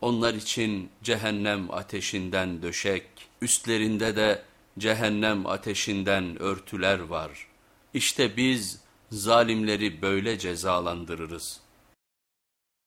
Onlar için cehennem ateşinden döşek, üstlerinde de cehennem ateşinden örtüler var. İşte biz zalimleri böyle cezalandırırız.''